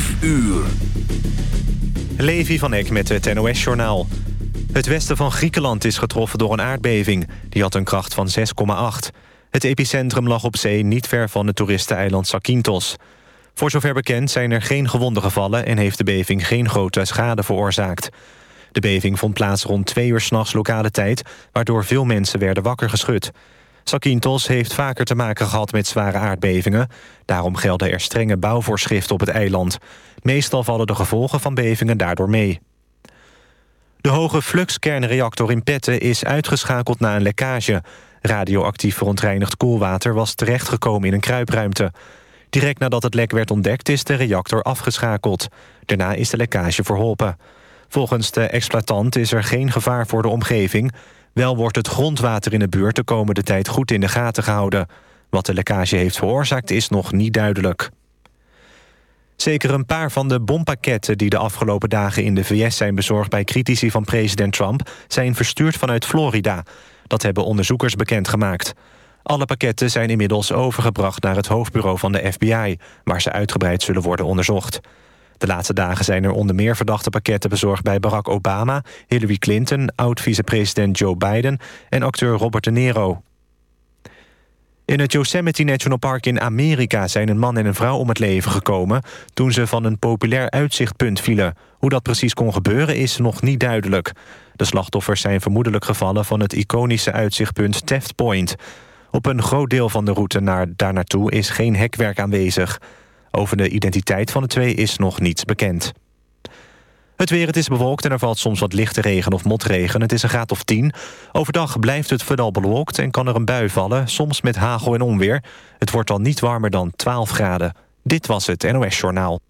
5 uur. Levi van Eck met het NOS-journaal. Het westen van Griekenland is getroffen door een aardbeving. Die had een kracht van 6,8. Het epicentrum lag op zee niet ver van het toeristeneiland Zakynthos. Voor zover bekend zijn er geen gewonden gevallen... en heeft de beving geen grote schade veroorzaakt. De beving vond plaats rond twee uur s'nachts lokale tijd... waardoor veel mensen werden wakker geschud. Zakynthos heeft vaker te maken gehad met zware aardbevingen. Daarom gelden er strenge bouwvoorschriften op het eiland. Meestal vallen de gevolgen van bevingen daardoor mee. De hoge fluxkernreactor in Petten is uitgeschakeld na een lekkage. Radioactief verontreinigd koelwater was terechtgekomen in een kruipruimte. Direct nadat het lek werd ontdekt is de reactor afgeschakeld. Daarna is de lekkage verholpen. Volgens de exploitant is er geen gevaar voor de omgeving... Wel wordt het grondwater in de buurt de komende tijd goed in de gaten gehouden. Wat de lekkage heeft veroorzaakt is nog niet duidelijk. Zeker een paar van de bompakketten die de afgelopen dagen in de VS zijn bezorgd bij critici van president Trump zijn verstuurd vanuit Florida. Dat hebben onderzoekers bekendgemaakt. Alle pakketten zijn inmiddels overgebracht naar het hoofdbureau van de FBI... waar ze uitgebreid zullen worden onderzocht. De laatste dagen zijn er onder meer verdachte pakketten bezorgd... bij Barack Obama, Hillary Clinton, oud-vicepresident Joe Biden... en acteur Robert De Niro. In het Yosemite National Park in Amerika zijn een man en een vrouw om het leven gekomen... toen ze van een populair uitzichtpunt vielen. Hoe dat precies kon gebeuren is nog niet duidelijk. De slachtoffers zijn vermoedelijk gevallen van het iconische uitzichtpunt Taft Point. Op een groot deel van de route naar, daar naartoe is geen hekwerk aanwezig. Over de identiteit van de twee is nog niets bekend. Het weer, het is bewolkt en er valt soms wat lichte regen of motregen. Het is een graad of 10. Overdag blijft het vooral bewolkt en kan er een bui vallen... soms met hagel en onweer. Het wordt dan niet warmer dan 12 graden. Dit was het NOS Journaal.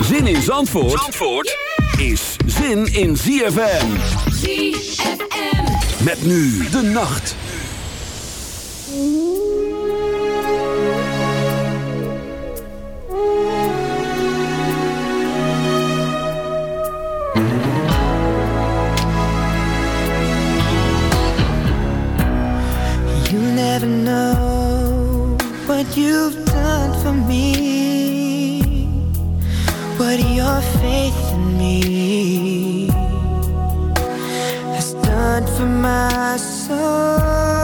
Zin in Zandvoort, Zandvoort is zin in ZFM. ZFM. Met nu de nacht. Never know what you've done for me, what your faith in me has done for my soul.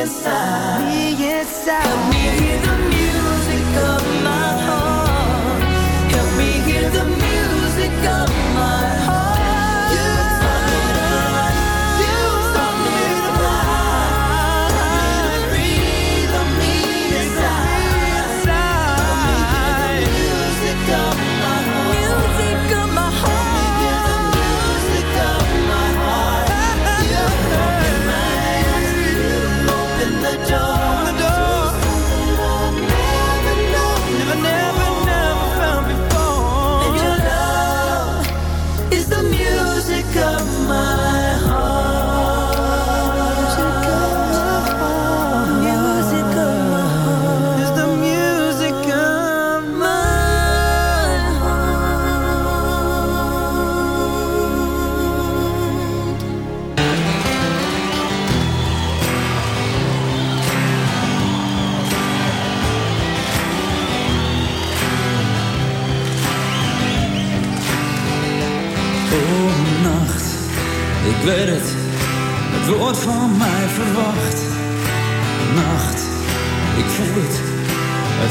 inside. Me inside. Can hear the music of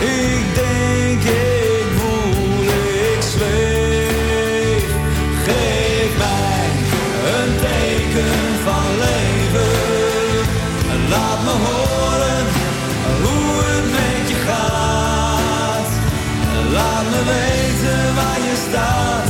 ik denk, ik voel, ik zweef. Geef mij een teken van leven. Laat me horen hoe het met je gaat. Laat me weten waar je staat.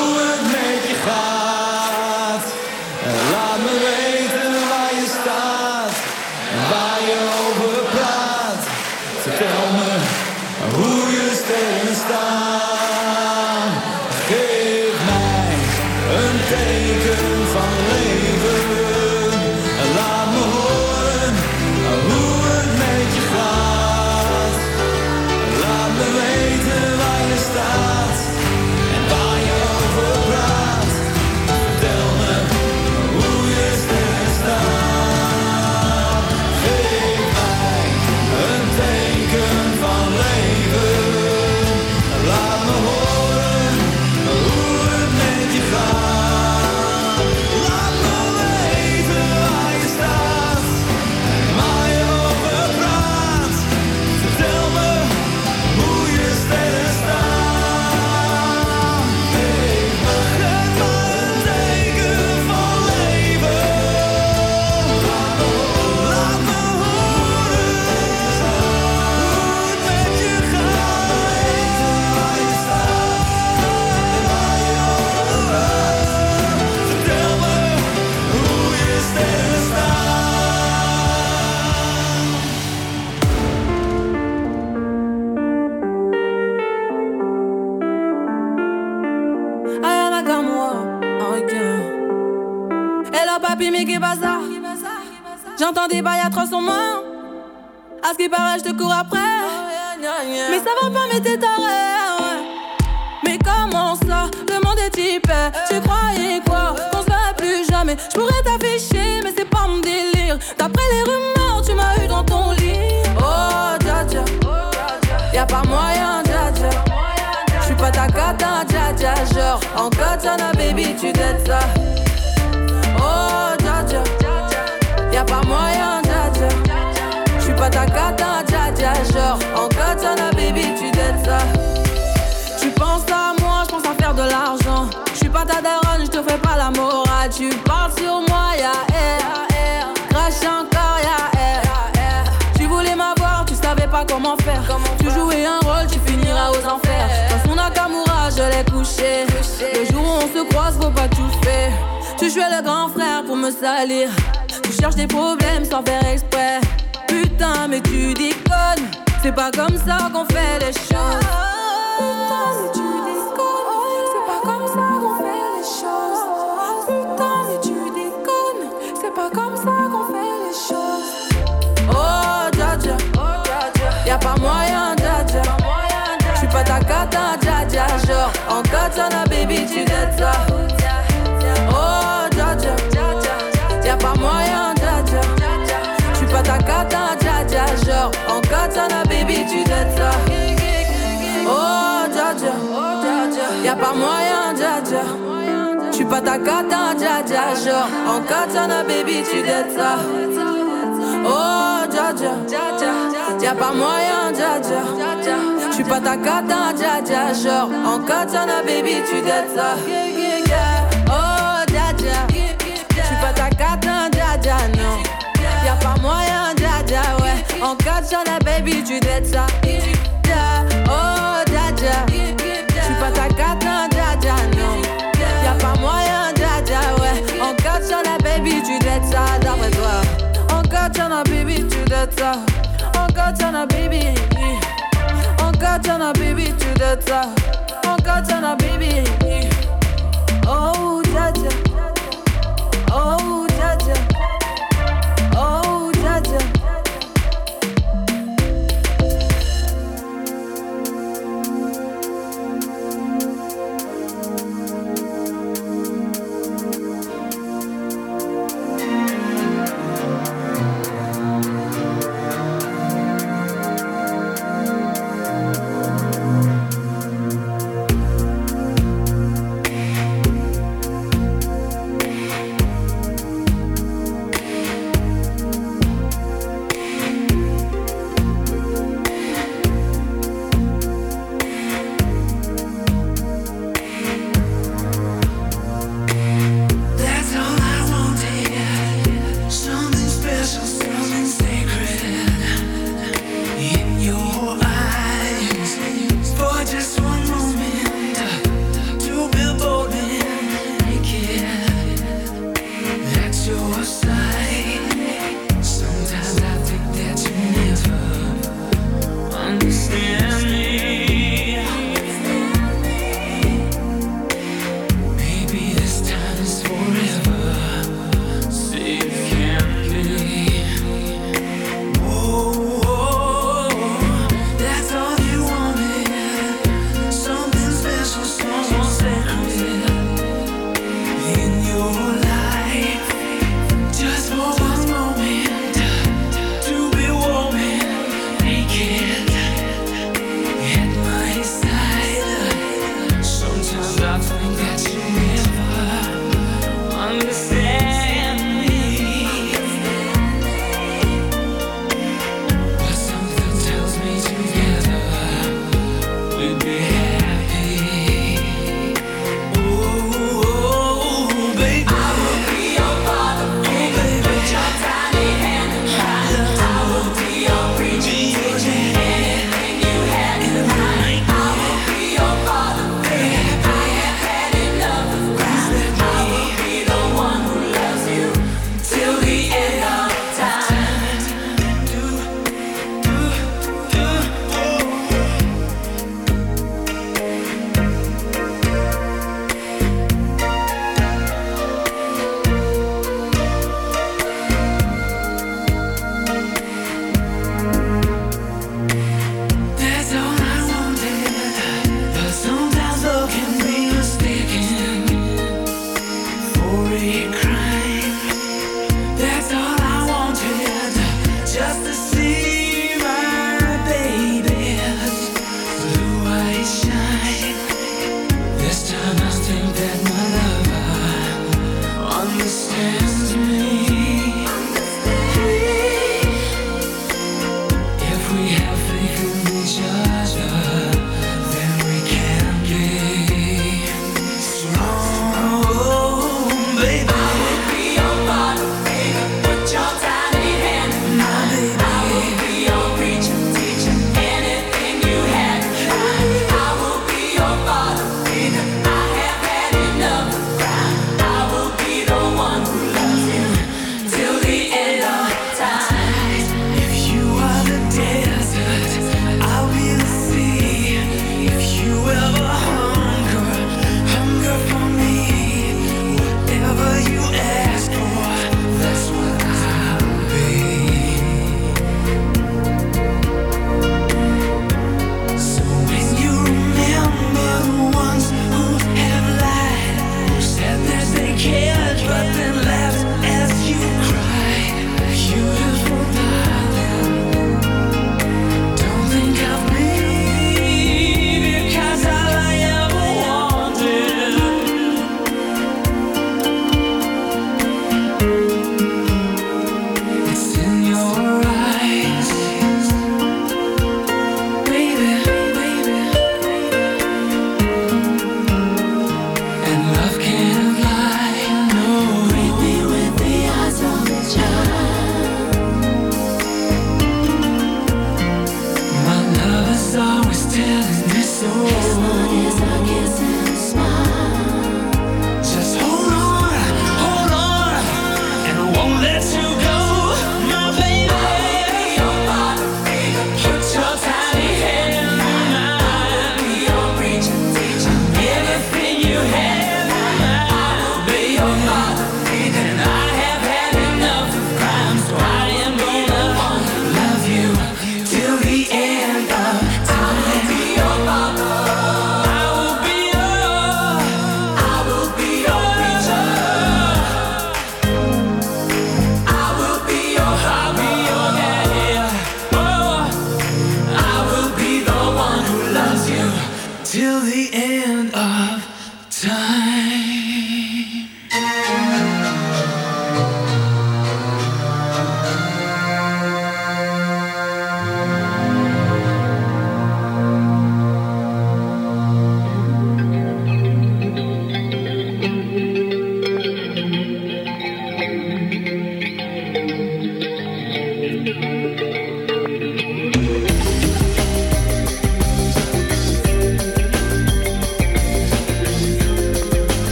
balades de courage Tu jouais un rôle, tu finiras aux enfers. Dans son Nakamura, je l'ai couché. Le jour où on se croise, faut pas tout faire. Tu jouais le grand frère pour me salir. Tu cherches des problèmes sans faire exprès. Putain, mais tu déconnes. C'est pas comme ça qu'on fait les choses. Cata, dja dja. Genre, en katana, baby, tu ça. Oh, dja dja. Y'a pas moyen, dja dja. J'suis pas ta cata, dja dja. Genre, en katana, baby, tu dettes ça. Oh, dja dja. Y'a pas moyen, dja dja. Pas ta cata, dja dja. Genre, en katana, baby, tu ça. Oh, dja dja. Y'a pas moyen, dja dja. J'suis pas ta cata, dja dja. Genre, en katana, baby, tu dettes ça. Oh, dja dja. J'suis pas ta cata, dja dja, non. Y'a pas moyen, dja dja, ouais. En katana, baby, tu dettes ça. Oh, dja dja. J'suis pas ta cata, dja dja, non. Y'a pas moyen, dja dja, ouais. En katana, baby, tu dettes ça, d'après toi. En katana, baby, tu dettes ça. En katana, baby. Katana baby to the top. Oh Katana baby. Oh Jaja.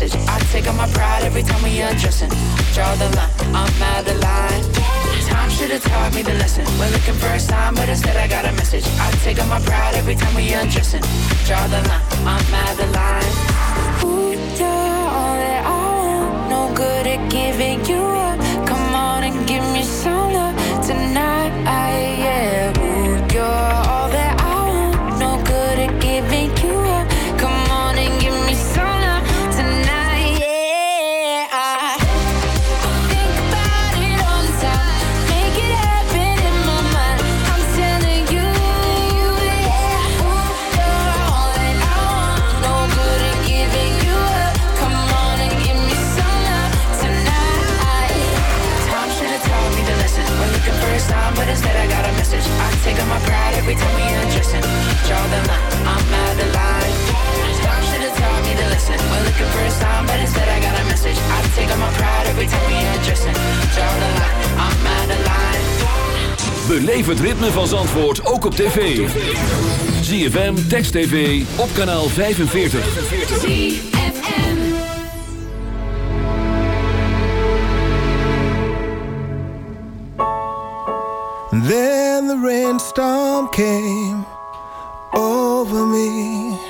Message. I take on my pride every time we undressing. Draw the line, I'm mad the line. Time should have taught me the lesson. We're looking for a sign, but instead I got a message. I take on my pride every time we undressing. Draw the line, I'm mad the line. Ooh, you're all that I want. No good at giving you up. Looking for a sign, but instead I got a message. I take on my pride every time we undressing. Draw the line, I'm mad the line. Beleef het ritme van Zandvoort ook op tv. ZFM, Text TV, op kanaal 45. Then the rainstorm came over me.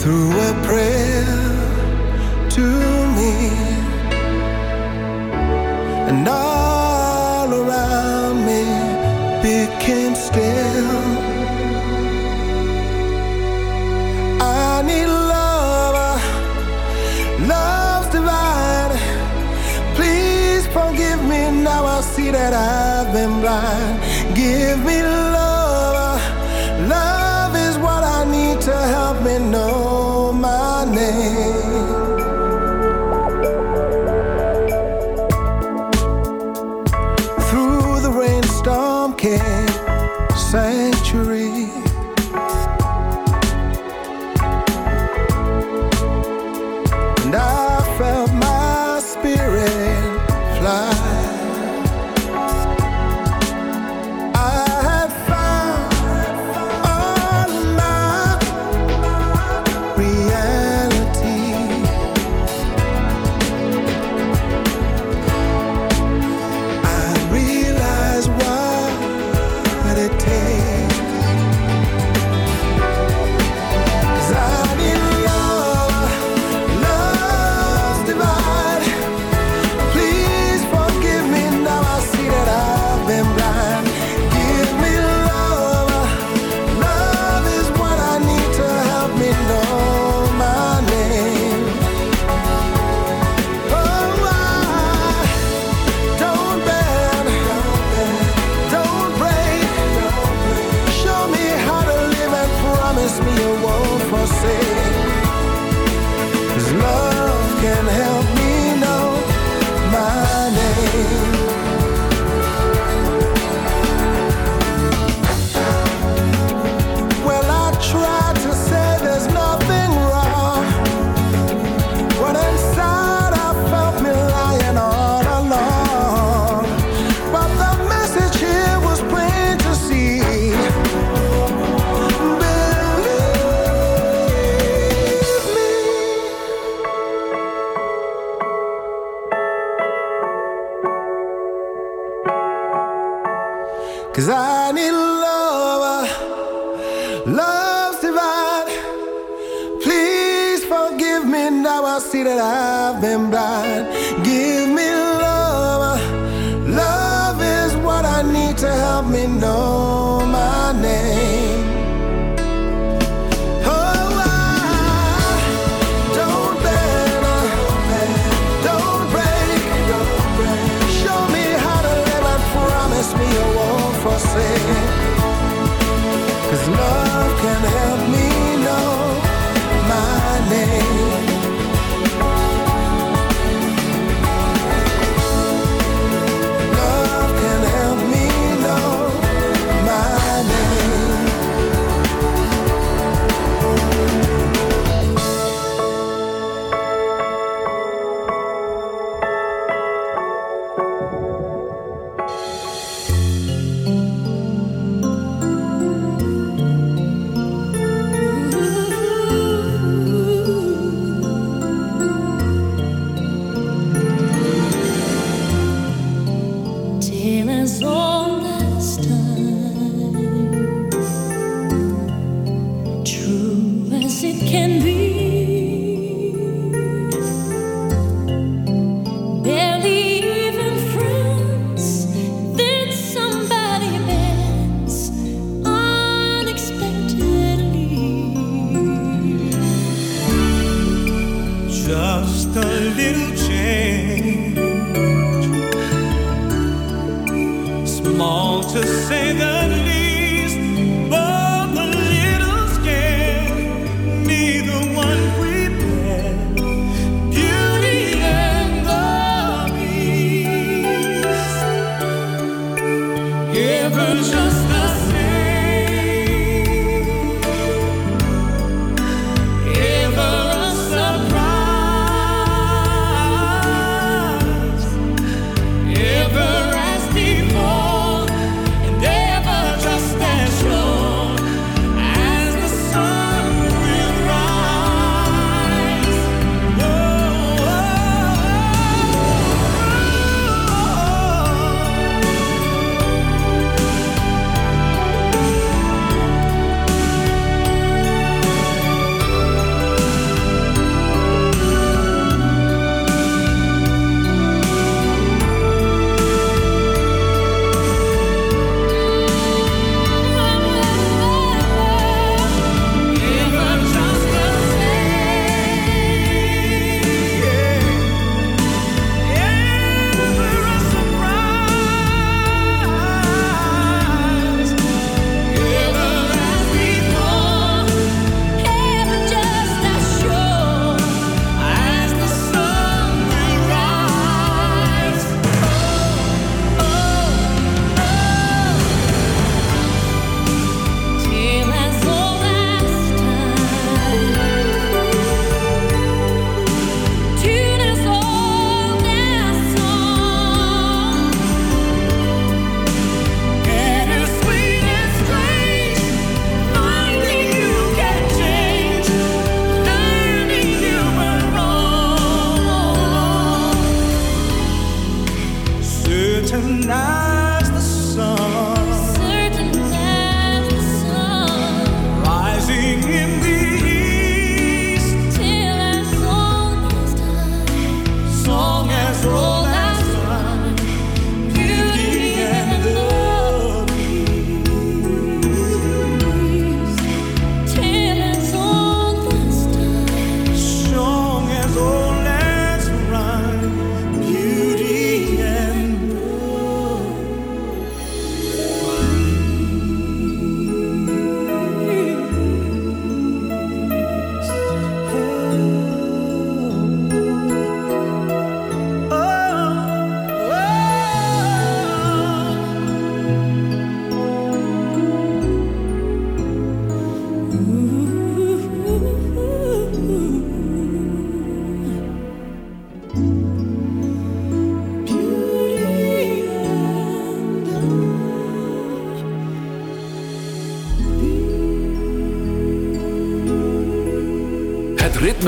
threw a prayer to me, and all around me became still. I need love, love's divine. Please forgive me now. I see that I've been blind.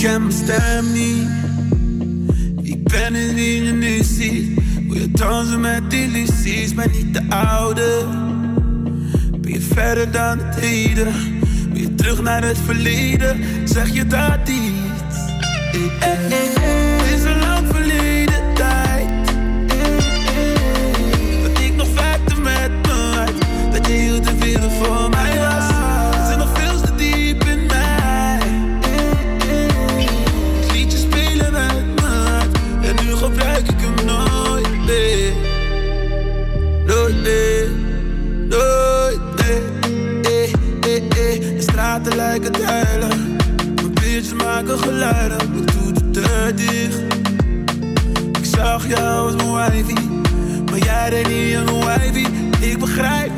ken mijn stem niet. Ik ben het wie je nu ziet. Wil je dansen met illusies, maar niet de oude. Ben je verder dan het heden? Ben je terug naar het verleden? Zeg je dat iets? Hey, hey, hey. Maar jij deed niet aan hoe ivy, ik begrijp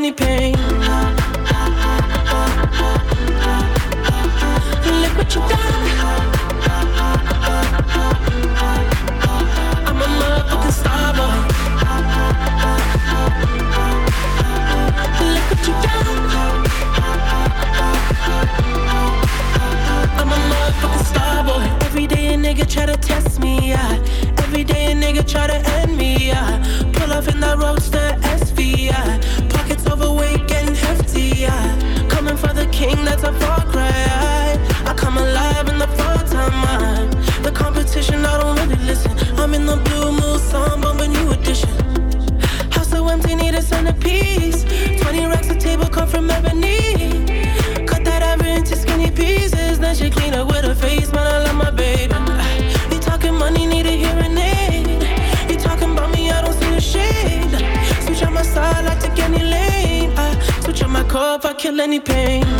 any pain. any pain.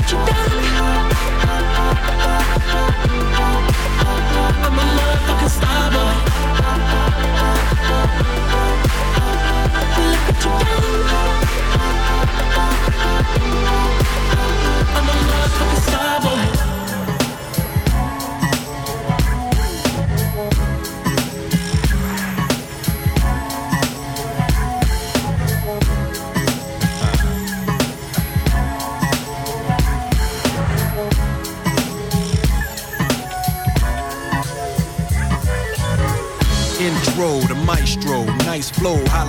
I'm a motherfucking star boy.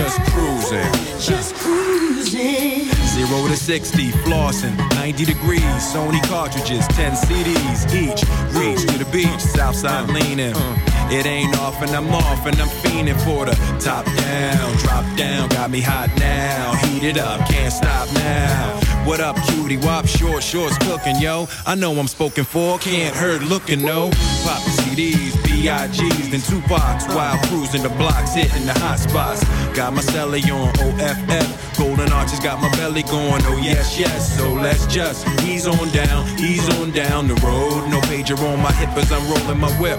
Just cruising. Just cruising. Zero to 60, flossing, 90 degrees, Sony cartridges, 10 CDs each. Reach to the beach, Southside leaning. It ain't off and I'm off and I'm fiending for the top down, drop down, got me hot now. Heat it up, can't stop now. What up, cutie? Wop, short shorts cooking, yo. I know I'm spoken for, can't hurt looking, no. Pop CDs, B.I.G.'s, then Tupac's while cruising the blocks, hitting the hot spots. Got my celly on OFF, golden arches got my belly going, oh yes, yes. So let's just ease on down, ease on down the road. No pager on my hip as I'm rolling my whip.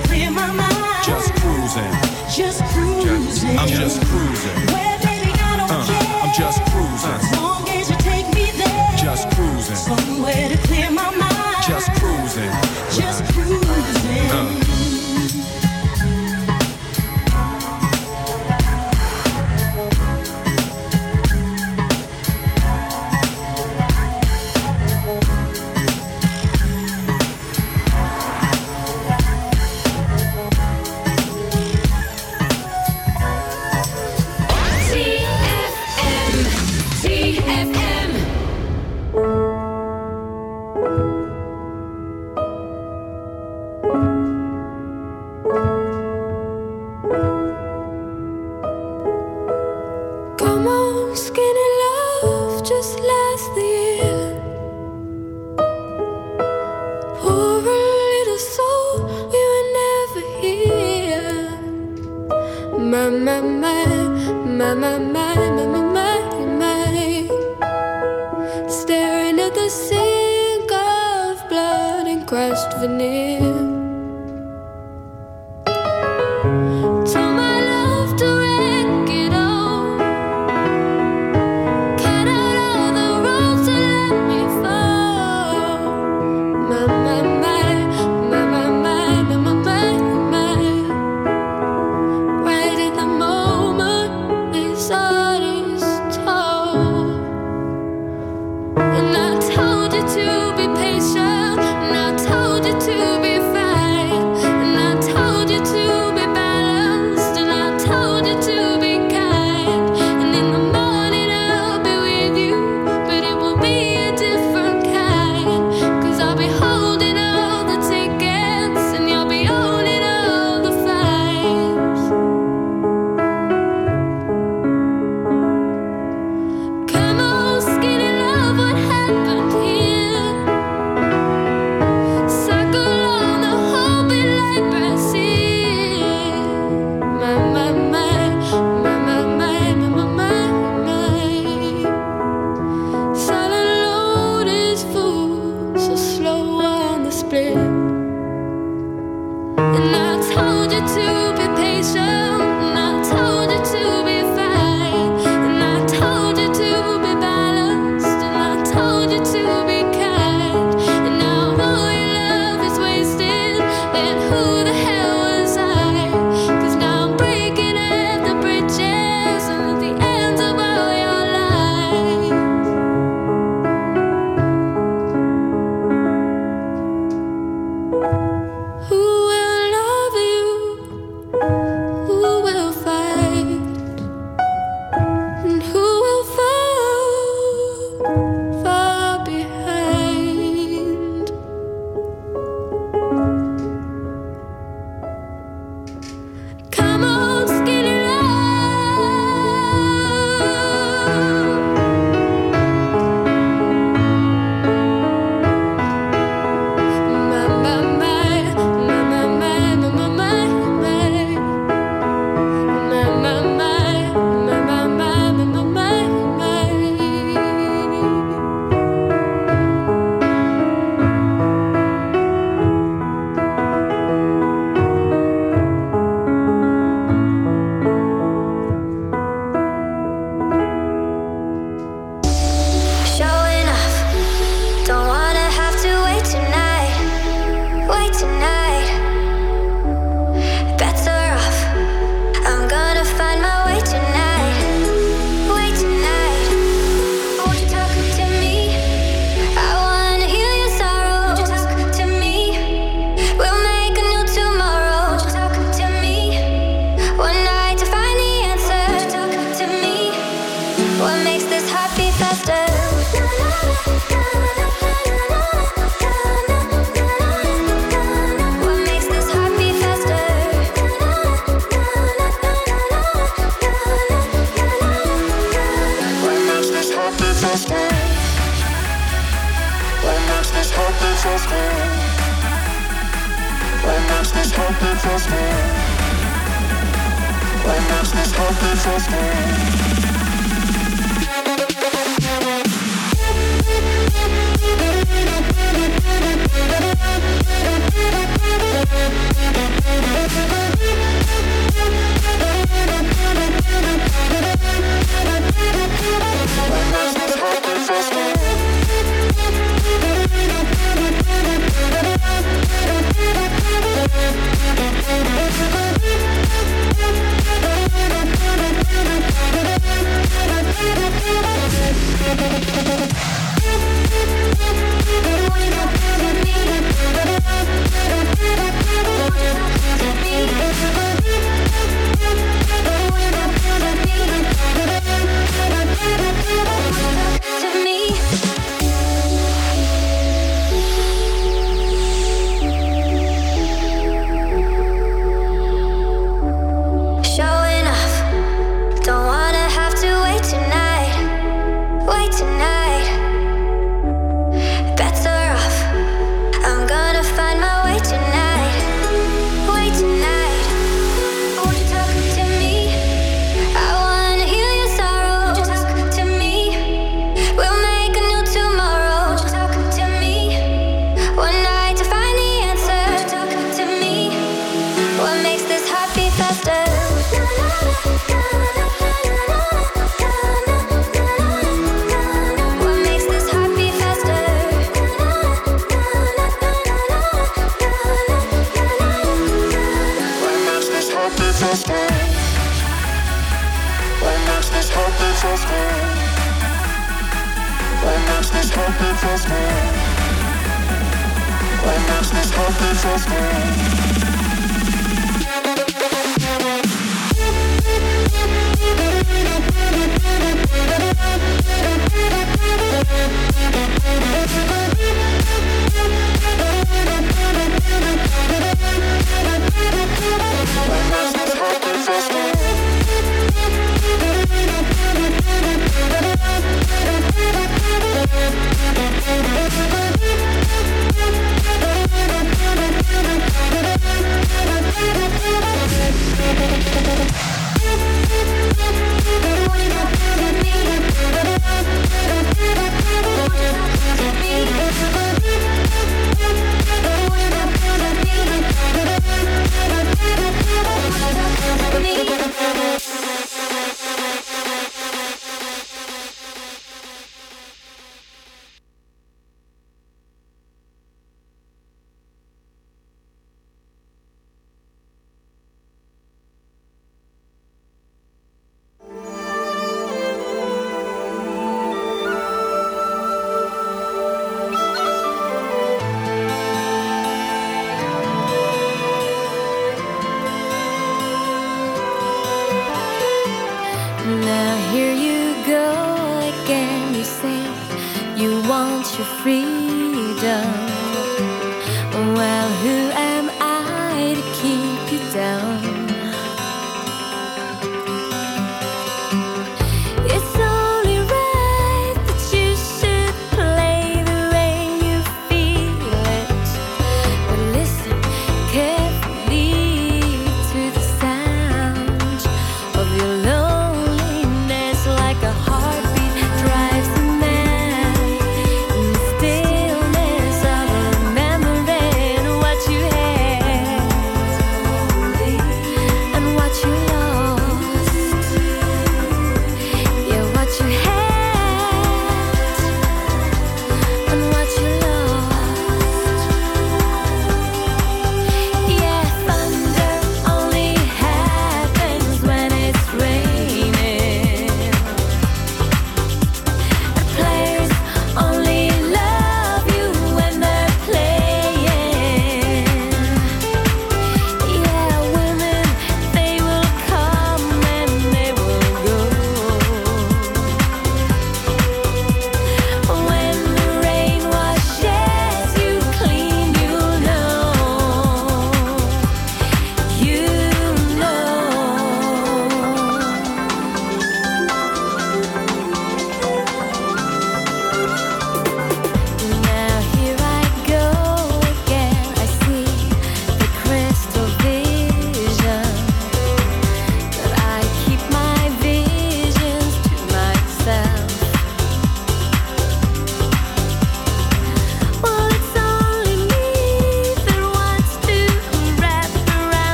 crushed veneer.